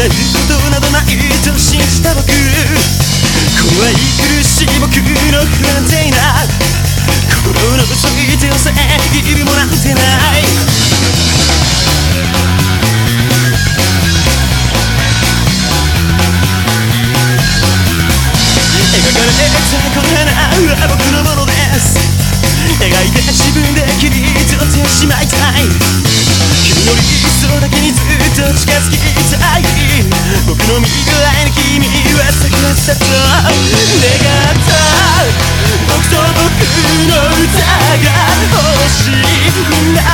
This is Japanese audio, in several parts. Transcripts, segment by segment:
らうことなどないと信じた僕。怖い苦しい僕。の不安定な心の全てを遮るもなんてない。描かれたこの花は僕のものです。描いて自分で切り取ってしまいたい。君の理想だけにずっと近づきたい。僕の未来に君は桜さと。願った。僕と僕の歌が欲しい。んな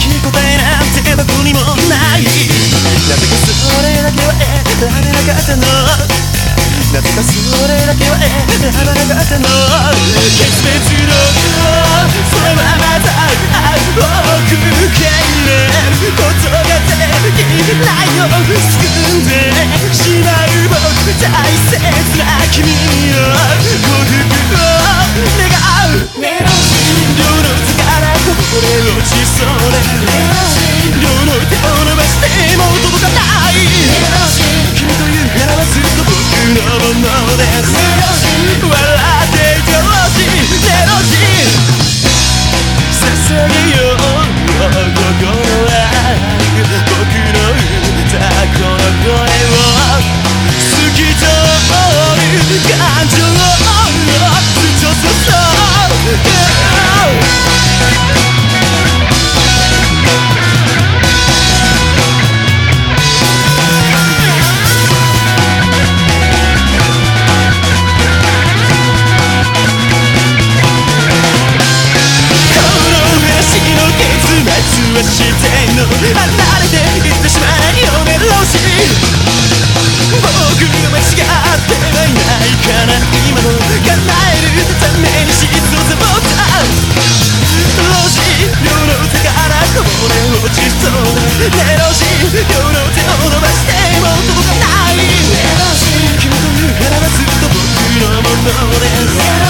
き答えなんてどこにもないなぜかそれだけは選べなかったの。なぜかそれだけは選ばなかったの。決別の。その。ままだ僕受け入れることができないよ救んでしまう僕大切な君の。幸福れ落ちそうでしてんの。離れていってしまえよメロシ僕が間違ってはいないかな今も叶えるために静を背負ったロジ両の手からこぼれ落ちそうだメロシ両の手を伸ばしても届かない君というならばずっと僕のものです。